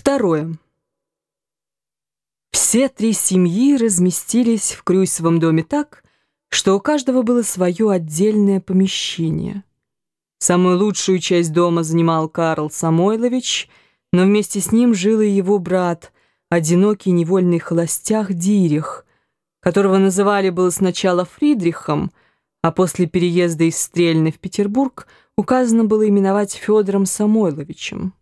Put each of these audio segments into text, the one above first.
Второе. Все три семьи разместились в Крюйсовом доме так, что у каждого было свое отдельное помещение. Самую лучшую часть дома занимал Карл Самойлович, но вместе с ним жил и его брат, одинокий невольный холостях Дирих, которого называли было сначала Фридрихом, а после переезда из Стрельны в Петербург указано было именовать Федором Самойловичем.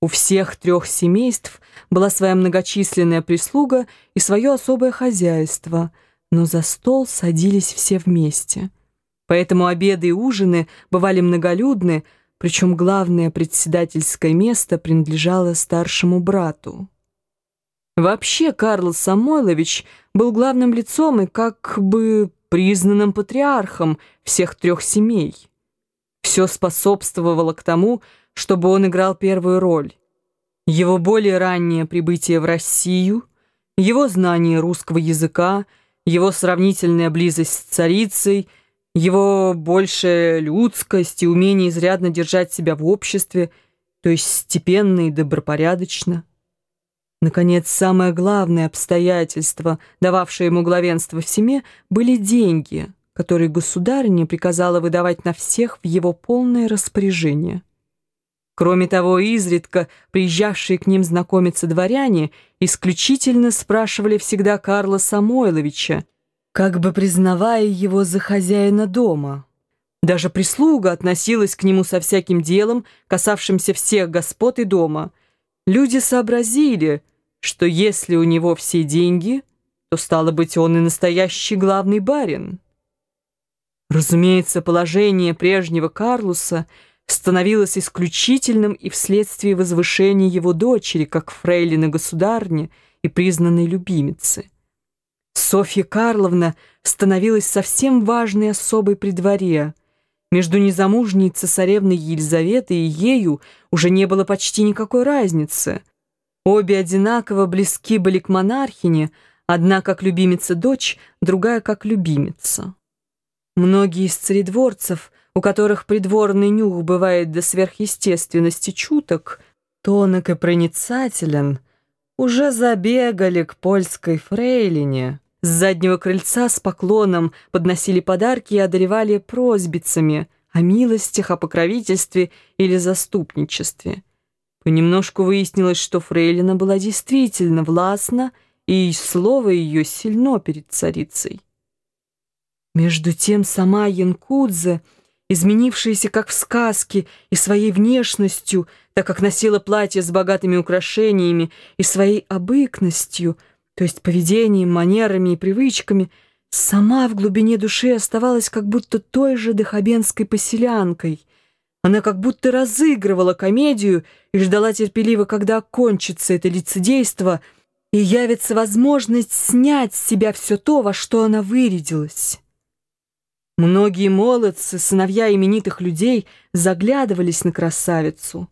У всех трех семейств была своя многочисленная прислуга и свое особое хозяйство, но за стол садились все вместе. Поэтому обеды и ужины бывали многолюдны, причем главное председательское место принадлежало старшему брату. Вообще Карл Самойлович был главным лицом и как бы признанным патриархом всех трех семей. Все способствовало к тому, чтобы он играл первую роль. Его более раннее прибытие в Россию, его знание русского языка, его сравнительная близость с царицей, его большая людскость и умение изрядно держать себя в обществе, то есть степенно и добропорядочно. Наконец, самое главное обстоятельство, дававшее ему главенство в семье, были деньги, которые государыня приказала выдавать на всех в его полное распоряжение. Кроме того, изредка приезжавшие к ним знакомиться дворяне исключительно спрашивали всегда Карла Самойловича, как бы признавая его за хозяина дома. Даже прислуга относилась к нему со всяким делом, касавшимся всех господ и дома. Люди сообразили, что если у него все деньги, то, стало быть, он и настоящий главный барин. Разумеется, положение прежнего Карлуса – становилось исключительным и вследствие возвышения его дочери, как фрейлины государни и признанной любимицы. Софья Карловна становилась совсем важной особой при дворе. Между незамужней цесаревной Елизаветой и ею уже не было почти никакой разницы. Обе одинаково близки были к монархине, одна как любимица-дочь, другая как любимица. Многие из царедворцев – у которых придворный нюх бывает до сверхъестественности чуток, тонок и проницателен, уже забегали к польской фрейлине. С заднего крыльца с поклоном подносили подарки и одолевали просьбицами о милостях, о покровительстве или заступничестве. Понемножку выяснилось, что фрейлина была действительно властна, и слово ее сильно перед царицей. Между тем сама Янкудзе — изменившаяся как в сказке и своей внешностью, так как носила платье с богатыми украшениями, и своей обыкностью, то есть поведением, манерами и привычками, сама в глубине души оставалась как будто той же дыхобенской поселянкой. Она как будто разыгрывала комедию и ждала терпеливо, когда окончится это лицедейство и явится возможность снять с себя все то, во что она вырядилась. Многие молодцы, сыновья именитых людей, заглядывались на красавицу.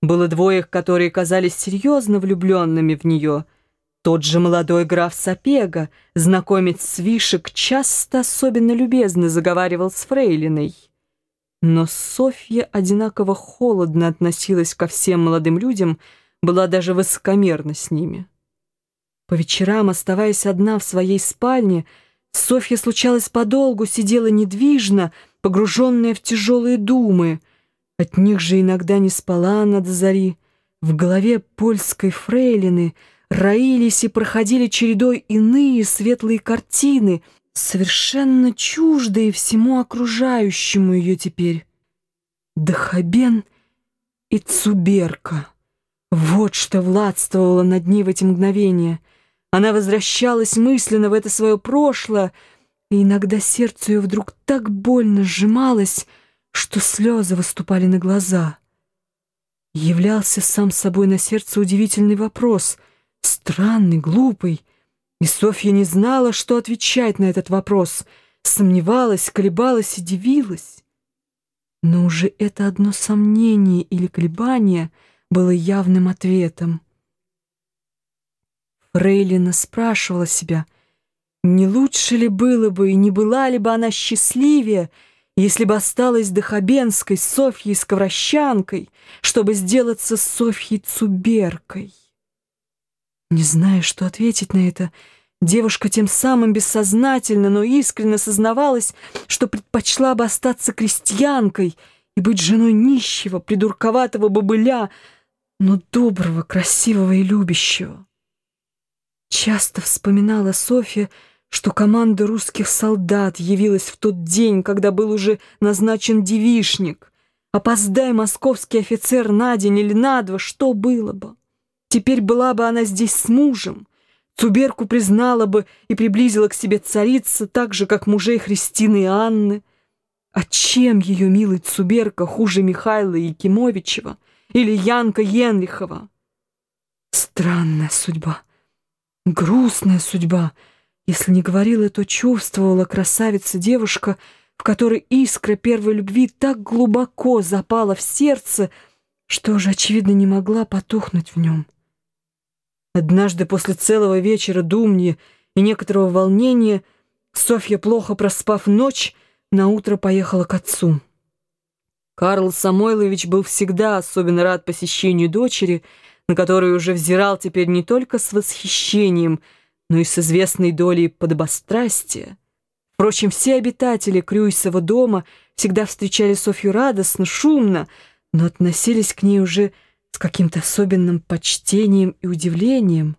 Было двое, которые казались серьезно влюбленными в нее. Тот же молодой граф Сапега, знакомец с Вишек, часто особенно любезно заговаривал с Фрейлиной. Но Софья одинаково холодно относилась ко всем молодым людям, была даже высокомерна с ними. По вечерам, оставаясь одна в своей спальне, Софья, случалось, подолгу сидела недвижно, погруженная в тяжелые думы. От них же иногда не спала она до зари. В голове польской фрейлины роились и проходили чередой иные светлые картины, совершенно чуждые всему окружающему ее теперь. Дахабен и Цуберка. Вот что владствовало над ней в эти мгновения — она возвращалась мысленно в это свое прошлое, и иногда сердце ее вдруг так больно сжималось, что слезы выступали на глаза. Являлся сам собой на сердце удивительный вопрос, странный, глупый, и Софья не знала, что отвечать на этот вопрос, сомневалась, колебалась и дивилась. Но уже это одно сомнение или колебание было явным ответом. Рейлина спрашивала себя, не лучше ли было бы и не была ли бы она счастливее, если бы осталась до Хабенской с Софьей Сковорощанкой, чтобы сделаться Софьей Цуберкой. Не зная, что ответить на это, девушка тем самым бессознательно, но искренне сознавалась, что предпочла бы остаться крестьянкой и быть женой нищего, придурковатого бобыля, но доброго, красивого и любящего. Часто вспоминала Софья, что команда русских солдат явилась в тот день, когда был уже назначен девишник. Опоздай московский офицер на день или на два, что было бы? Теперь была бы она здесь с мужем. Цуберку признала бы и приблизила к себе царица, так же, как мужей Христины и Анны. А чем ее милый Цуберка хуже Михаила Якимовичева или Янка Енрихова? Странная судьба, грустная судьба — если не говорила, то чувствовала красавица-девушка, в которой искра первой любви так глубоко запала в сердце, что уже, очевидно, не могла потухнуть в нем. Однажды после целого вечера думни и некоторого волнения Софья, плохо проспав ночь, наутро поехала к отцу. Карл Самойлович был всегда особенно рад посещению дочери, на которую уже взирал теперь не только с восхищением — но и с известной долей подобострастия. Впрочем, все обитатели Крюйсова дома всегда встречали Софью радостно, шумно, но относились к ней уже с каким-то особенным почтением и удивлением.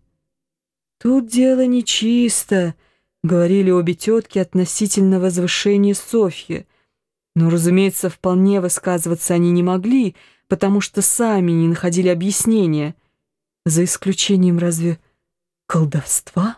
«Тут дело нечисто», — говорили обе тетки относительно возвышения Софьи. Но, разумеется, вполне высказываться они не могли, потому что сами не находили объяснения. За исключением разве колдовства?